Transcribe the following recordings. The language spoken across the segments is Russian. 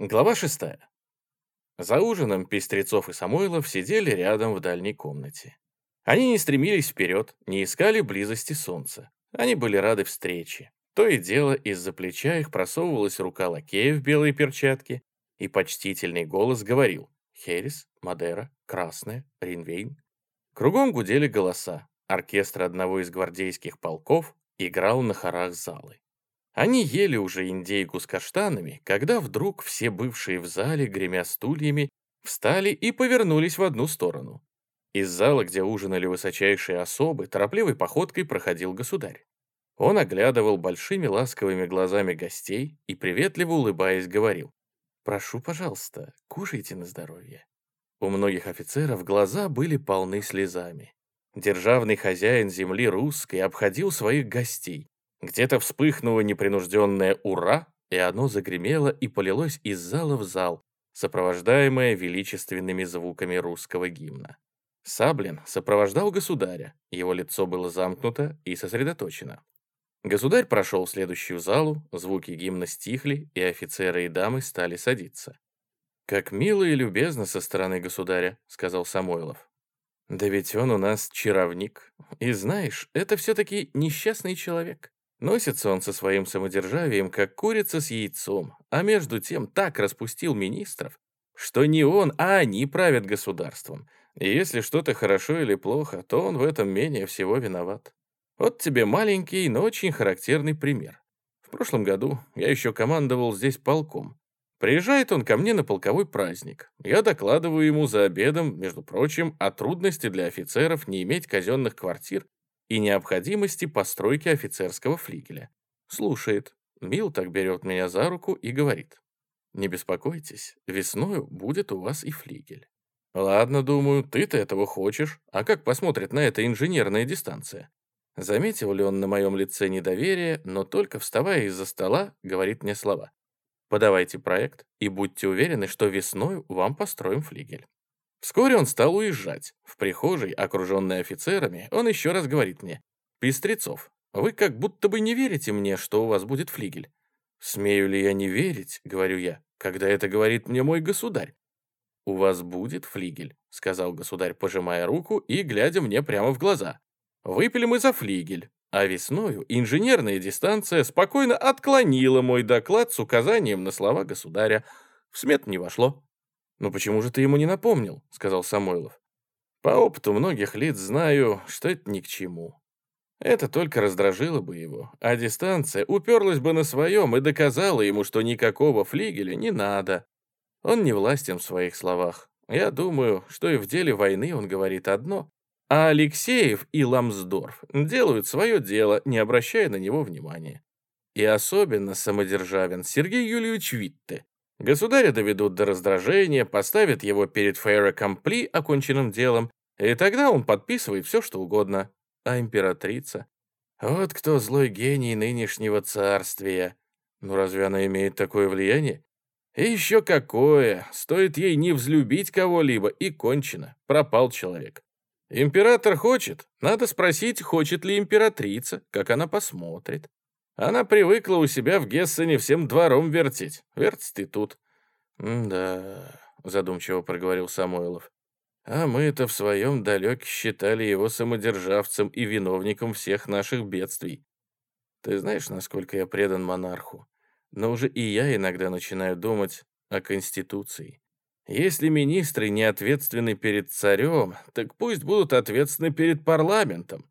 Глава шестая. За ужином Пестрецов и Самойлов сидели рядом в дальней комнате. Они не стремились вперед, не искали близости солнца. Они были рады встрече. То и дело из-за плеча их просовывалась рука лакея в белой перчатке, и почтительный голос говорил «Херес, Мадера, Красная, Ринвейн». Кругом гудели голоса. Оркестр одного из гвардейских полков играл на хорах залы. Они ели уже индейку с каштанами, когда вдруг все бывшие в зале, гремя стульями, встали и повернулись в одну сторону. Из зала, где ужинали высочайшие особы, торопливой походкой проходил государь. Он оглядывал большими ласковыми глазами гостей и, приветливо улыбаясь, говорил, «Прошу, пожалуйста, кушайте на здоровье». У многих офицеров глаза были полны слезами. Державный хозяин земли русской обходил своих гостей, где-то вспыхнуло непринужденное «Ура!», и оно загремело и полилось из зала в зал, сопровождаемое величественными звуками русского гимна. Саблин сопровождал государя, его лицо было замкнуто и сосредоточено. Государь прошел в следующую залу, звуки гимна стихли, и офицеры и дамы стали садиться. «Как мило и любезно со стороны государя», — сказал Самойлов. «Да ведь он у нас чаровник. И знаешь, это все-таки несчастный человек. Носится он со своим самодержавием, как курица с яйцом, а между тем так распустил министров, что не он, а они правят государством. И если что-то хорошо или плохо, то он в этом менее всего виноват. Вот тебе маленький, но очень характерный пример. В прошлом году я еще командовал здесь полком. Приезжает он ко мне на полковой праздник. Я докладываю ему за обедом, между прочим, о трудности для офицеров не иметь казенных квартир и необходимости постройки офицерского флигеля. Слушает. Мил так берет меня за руку и говорит. «Не беспокойтесь, весною будет у вас и флигель». «Ладно, думаю, ты-то этого хочешь. А как посмотрит на это инженерная дистанция?» Заметил ли он на моем лице недоверие, но только вставая из-за стола, говорит мне слова. «Подавайте проект и будьте уверены, что весной вам построим флигель». Вскоре он стал уезжать. В прихожей, окруженный офицерами, он еще раз говорит мне, «Пестрецов, вы как будто бы не верите мне, что у вас будет флигель». «Смею ли я не верить?» — говорю я, когда это говорит мне мой государь. «У вас будет флигель», — сказал государь, пожимая руку и глядя мне прямо в глаза. «Выпили мы за флигель, а весною инженерная дистанция спокойно отклонила мой доклад с указанием на слова государя. В смет не вошло. «Ну почему же ты ему не напомнил?» — сказал Самойлов. «По опыту многих лиц знаю, что это ни к чему. Это только раздражило бы его, а дистанция уперлась бы на своем и доказала ему, что никакого флигеля не надо. Он не властен в своих словах. Я думаю, что и в деле войны он говорит одно, а Алексеев и Ламсдорф делают свое дело, не обращая на него внимания. И особенно самодержавен Сергей Юльевич Витте, Государя доведут до раздражения, поставят его перед фейре компли оконченным делом, и тогда он подписывает все, что угодно. А императрица? Вот кто злой гений нынешнего царствия. Ну разве она имеет такое влияние? И еще какое! Стоит ей не взлюбить кого-либо, и кончено. Пропал человек. Император хочет. Надо спросить, хочет ли императрица, как она посмотрит. Она привыкла у себя в Гессене всем двором вертеть. Вертит и тут. «Да», — задумчиво проговорил Самойлов. «А мы-то в своем далеке считали его самодержавцем и виновником всех наших бедствий. Ты знаешь, насколько я предан монарху? Но уже и я иногда начинаю думать о Конституции. Если министры не ответственны перед царем, так пусть будут ответственны перед парламентом.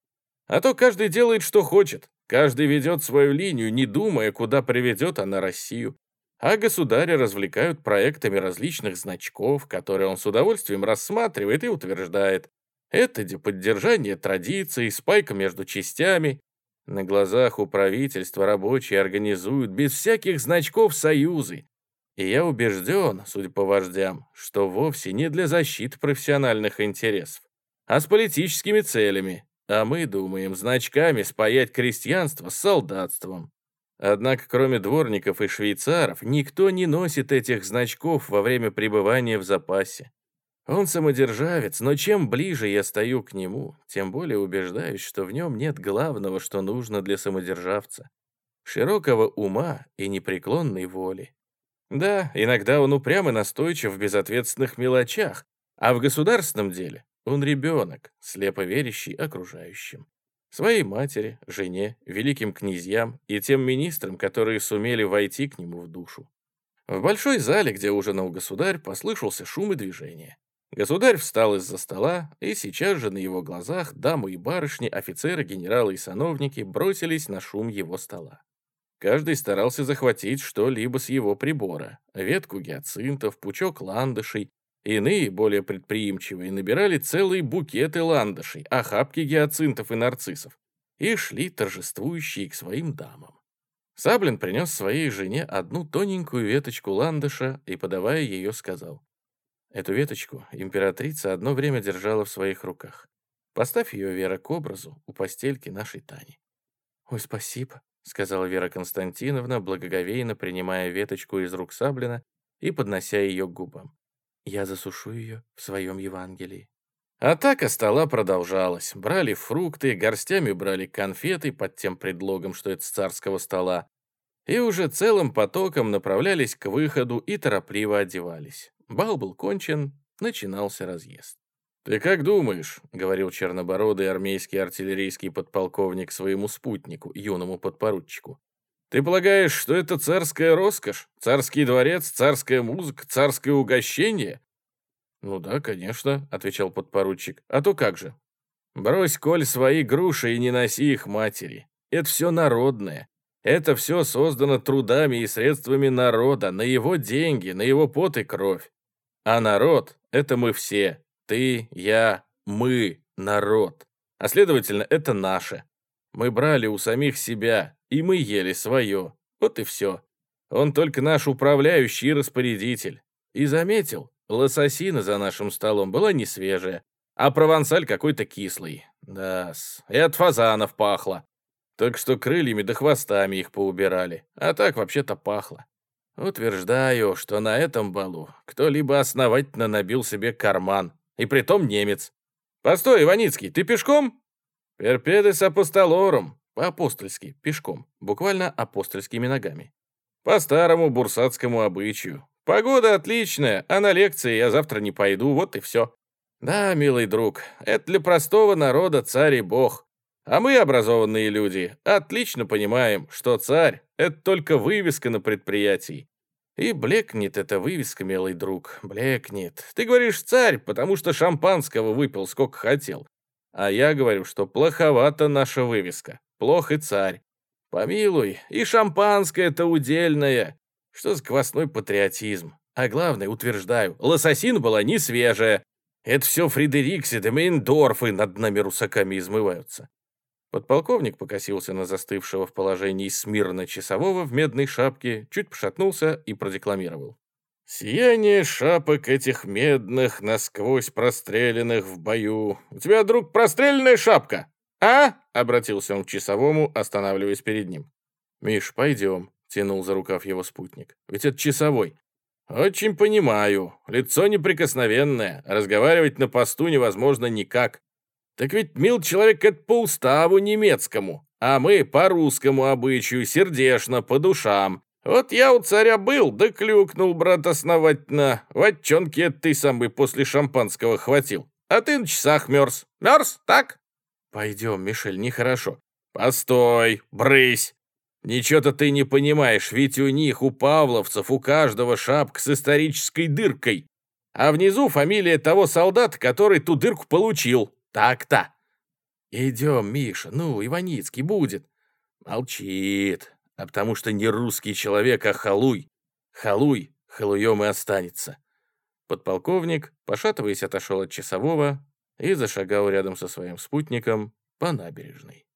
А то каждый делает, что хочет. Каждый ведет свою линию, не думая, куда приведет она Россию. А государя развлекают проектами различных значков, которые он с удовольствием рассматривает и утверждает. Это де поддержание традиций, спайка между частями. На глазах у правительства рабочие организуют без всяких значков союзы. И я убежден, судя по вождям, что вовсе не для защиты профессиональных интересов, а с политическими целями, а мы думаем значками спаять крестьянство с солдатством. Однако, кроме дворников и швейцаров, никто не носит этих значков во время пребывания в запасе. Он самодержавец, но чем ближе я стою к нему, тем более убеждаюсь, что в нем нет главного, что нужно для самодержавца — широкого ума и непреклонной воли. Да, иногда он упрям и настойчив в безответственных мелочах, а в государственном деле он ребенок, слепо верящий окружающим. Своей матери, жене, великим князьям и тем министрам, которые сумели войти к нему в душу. В большой зале, где ужинал государь, послышался шум и движение. Государь встал из-за стола, и сейчас же на его глазах дамы и барышни, офицеры, генералы и сановники бросились на шум его стола. Каждый старался захватить что-либо с его прибора. Ветку гиацинтов, пучок ландышей. Иные, более предприимчивые, набирали целые букеты ландышей, охапки гиацинтов и нарциссов. И шли торжествующие к своим дамам. Саблин принес своей жене одну тоненькую веточку ландыша и, подавая ее, сказал. Эту веточку императрица одно время держала в своих руках. Поставь ее, Вера, к образу у постельки нашей Тани. «Ой, спасибо», — сказала Вера Константиновна, благоговейно принимая веточку из рук Саблина и поднося ее к губам. «Я засушу ее в своем Евангелии». Атака стола продолжалась. Брали фрукты, горстями брали конфеты под тем предлогом, что это с царского стола, и уже целым потоком направлялись к выходу и торопливо одевались. Бал был кончен, начинался разъезд. «Ты как думаешь?» — говорил чернобородый армейский артиллерийский подполковник своему спутнику, юному подпоручику. «Ты полагаешь, что это царская роскошь? Царский дворец, царская музыка, царское угощение?» «Ну да, конечно», — отвечал подпоручик. «А то как же?» «Брось, коль, свои груши и не носи их матери. Это все народное. Это все создано трудами и средствами народа, на его деньги, на его пот и кровь. А народ — это мы все. Ты, я, мы, народ. А следовательно, это наше. Мы брали у самих себя, и мы ели свое. Вот и все. Он только наш управляющий и распорядитель. И заметил, лососина за нашим столом была не свежая, а провансаль какой-то кислый. Да-с, и от фазанов пахло. Так что крыльями да хвостами их поубирали, а так вообще-то пахло. Утверждаю, что на этом балу кто-либо основательно набил себе карман, и притом немец. Постой, Иваницкий, ты пешком? Перпедес апостолорум, по-апостольски, пешком, буквально апостольскими ногами. По старому бурсатскому обычаю. Погода отличная, а на лекции я завтра не пойду, вот и все. Да, милый друг, это для простого народа царь и бог. А мы, образованные люди, отлично понимаем, что царь — это только вывеска на предприятии. И блекнет эта вывеска, милый друг, блекнет. Ты говоришь «царь», потому что шампанского выпил сколько хотел. А я говорю, что плоховата наша вывеска. Плох и царь. Помилуй, и шампанское-то удельное. Что за квасной патриотизм? А главное, утверждаю, лососин была не свежая. Это все Фредерикси да Мейндорфы над нами русаками измываются. Подполковник покосился на застывшего в положении смирно часового в медной шапке, чуть пошатнулся и продекламировал. «Сияние шапок этих медных, насквозь простреленных в бою. У тебя, друг, простреленная шапка, а?» — обратился он к часовому, останавливаясь перед ним. «Миш, пойдем», — тянул за рукав его спутник. «Ведь это часовой». «Очень понимаю. Лицо неприкосновенное. Разговаривать на посту невозможно никак. Так ведь, мил человек, это по уставу немецкому, а мы по русскому обычаю, сердечно, по душам. Вот я у царя был, да клюкнул, брат, основательно. Ватчонки ты самый после шампанского хватил. А ты на часах мерз. Мерз, так? Пойдем, Мишель, нехорошо. Постой, брысь. Ничего-то ты не понимаешь, ведь у них, у павловцев, у каждого шапка с исторической дыркой. А внизу фамилия того солдата, который ту дырку получил. Так-то. Идем, Миша, ну, Иваницкий будет. Молчит, а потому что не русский человек, а халуй. Халуй, халуем и останется. Подполковник, пошатываясь, отошел от часового и зашагал рядом со своим спутником по набережной.